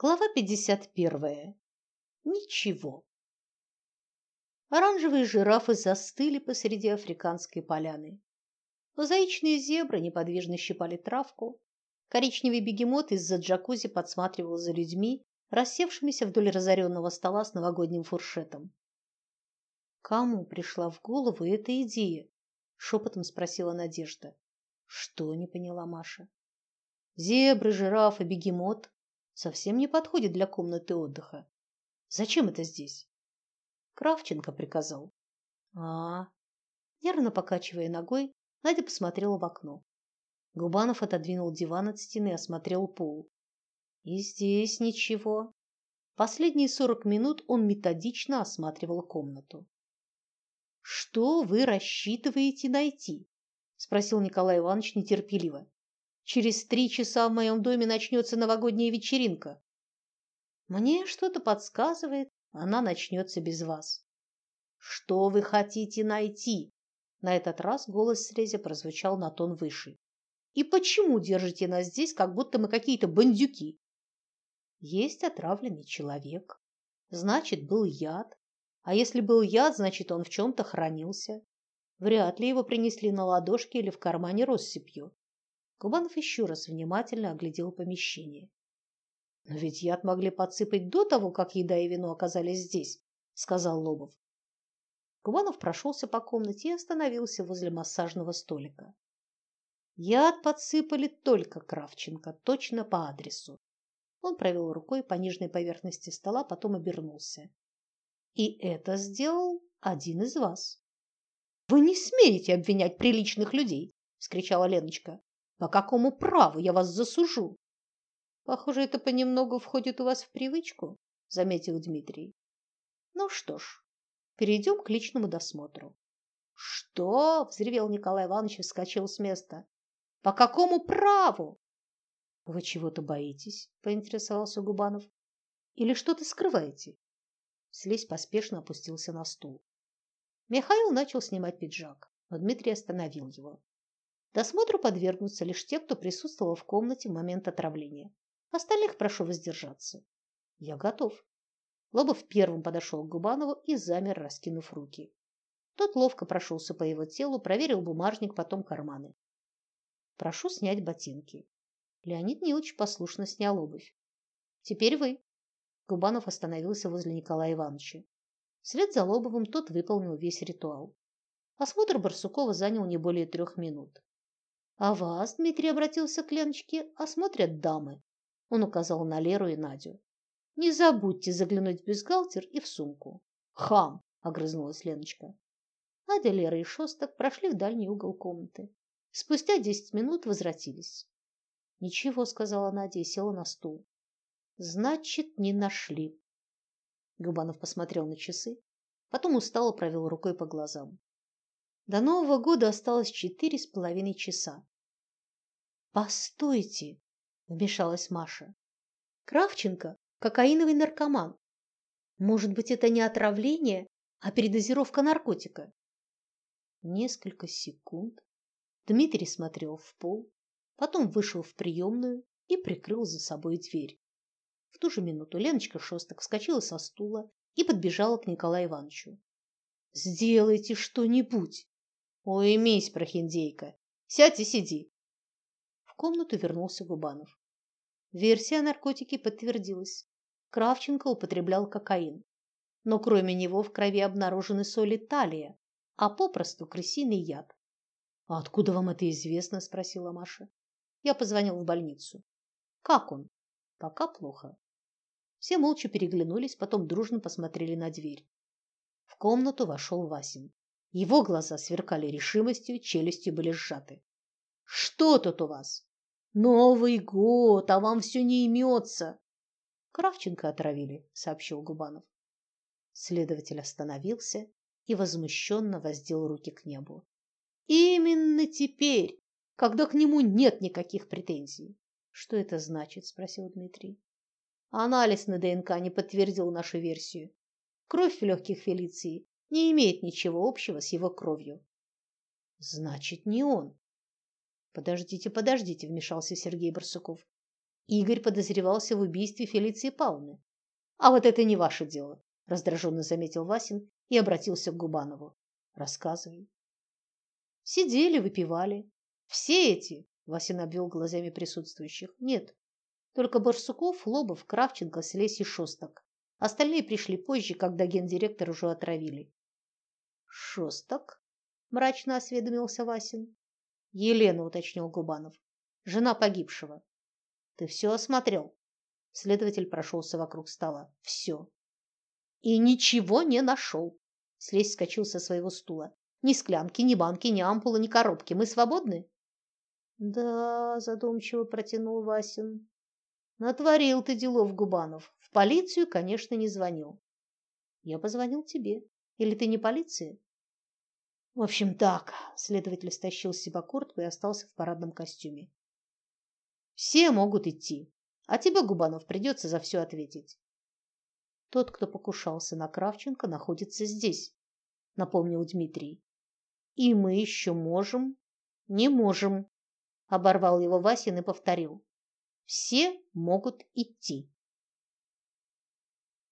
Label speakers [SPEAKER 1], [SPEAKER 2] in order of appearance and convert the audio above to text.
[SPEAKER 1] Глава 51. Ничего. Оранжевые жирафы застыли посреди африканской поляны. Мозаичные зебры неподвижно щипали травку. Коричневый бегемот из-за джакузи подсматривал за людьми, рассевшимися вдоль разоренного стола с новогодним фуршетом. Кому пришла в голову эта идея? шепотом спросила Надежда. Что не поняла Маша. Зебры, жирафы, бегемот совсем не подходит для комнаты отдыха. Зачем это здесь? Кравченко приказал. А, -а, -а. нервно покачивая ногой, Надя посмотрела в окно. Губанов отодвинул диван от стены и осмотрел пол. И здесь ничего. Последние сорок минут он методично осматривал комнату. Что вы рассчитываете найти? спросил Николай Иванович нетерпеливо. Через три часа в моем доме начнется новогодняя вечеринка. Мне что-то подсказывает, она начнется без вас. Что вы хотите найти? На этот раз голос Срезя прозвучал на тон выше. И почему держите нас здесь, как будто мы какие-то бандюки? Есть отравленный человек. Значит, был яд. А если был яд, значит, он в чем-то хранился. Вряд ли его принесли на ладошке или в кармане россыпью. Кубанов еще раз внимательно оглядел помещение. Но ведь яд могли подсыпать до того, как еда и вино оказались здесь, сказал Лобов. Кубанов прошелся по комнате и остановился возле массажного столика. Яд подсыпали только Кравченко, точно по адресу. Он провел рукой по нижней поверхности стола, потом обернулся. И это сделал один из вас. Вы не смеете обвинять приличных людей, вскричала Леночка. По какому праву я вас засужу? Похоже, это понемногу входит у вас в привычку, заметил Дмитрий. Ну что ж, перейдем к личному досмотру. Что? взревел Николай Иванович вскочил с места. По какому праву? Вы чего-то боитесь? поинтересовался Губанов. Или что-то скрываете? Слезь поспешно опустился на стул. Михаил начал снимать пиджак, но Дмитрий остановил его. Досмотру подвергнутся лишь те, кто присутствовал в комнате в момент отравления. Остальных прошу воздержаться. Я готов. Лобов первым подошел к Губанову и замер, раскинув руки. Тот ловко прошелся по его телу, проверил бумажник, потом карманы. Прошу снять ботинки. Леонид Нилович послушно снял обувь. Теперь вы. Губанов остановился возле Николая Ивановича. Вслед за Лобовым тот выполнил весь ритуал. Осмотр Барсукова занял не более трех минут. А вас, Дмитрий обратился к Леночке, осмотрят дамы. Он указал на Леру и Надю. Не забудьте заглянуть в бюстгальтер и в сумку. Хам, огрызнулась Леночка. Надя, Лера и Шостак прошли в дальний угол комнаты. Спустя десять минут возвратились. Ничего, сказала Надя и села на стул. Значит, не нашли. Губанов посмотрел на часы, потом устало провел рукой по глазам. До Нового года осталось четыре с половиной часа. Постойте, вмешалась Маша. Кравченко кокаиновый наркоман. Может быть, это не отравление, а передозировка наркотика? Несколько секунд Дмитрий смотрел в пол, потом вышел в приемную и прикрыл за собой дверь. В ту же минуту Леночка Шостак вскочила со стула и подбежала к Николаю Ивановичу. Сделайте что-нибудь. Уймись, прохиндейка. Сядь и сиди. В комнату вернулся Губанов. Версия о наркотике подтвердилась. Кравченко употреблял кокаин. Но кроме него в крови обнаружены соли талия, а попросту крысиный яд. А откуда вам это известно, спросила Маша. Я позвонил в больницу. Как он? Пока плохо. Все молча переглянулись, потом дружно посмотрели на дверь. В комнату вошел Васин. Его глаза сверкали решимостью, челюсти были сжаты. Что тут у вас? Новый год, а вам все не имется. Кравченко отравили, сообщил Губанов. Следователь остановился и возмущенно воздел руки к небу. Именно теперь, когда к нему нет никаких претензий. Что это значит, спросил Дмитрий. Анализ на ДНК не подтвердил нашу версию. Кровь в легких Фелиции не имеет ничего общего с его кровью. Значит, не он. Подождите, подождите, вмешался Сергей Барсуков. Игорь подозревался в убийстве Фелиции Павловны. А вот это не ваше дело, раздраженно заметил Васин и обратился к Губанову. Рассказывай. Сидели, выпивали. Все эти, Васин обвел глазами присутствующих. Нет. Только Барсуков, Лобов, Кравченко, Слесь и Шостак. Остальные пришли позже, когда гендиректор уже отравили. Шостак? мрачно осведомился Васин. Елена, уточнил Губанов. Жена погибшего. Ты все осмотрел? Следователь прошелся вокруг стола. Все. И ничего не нашел. Слезь вскочил со своего стула. Ни склянки, ни банки, ни ампулы, ни коробки. Мы свободны? Да, задумчиво протянул Васин. Натворил ты делов, Губанов. В полицию, конечно, не звонил. Я позвонил тебе. Или ты не полиция? В общем, так. Следователь стащил с себя куртку и остался в парадном костюме. Все могут идти, а тебе, Губанов, придется за все ответить. Тот, кто покушался на Кравченко, находится здесь, напомнил Дмитрий. И мы еще можем, не можем, оборвал его Васин и повторил. Все могут идти.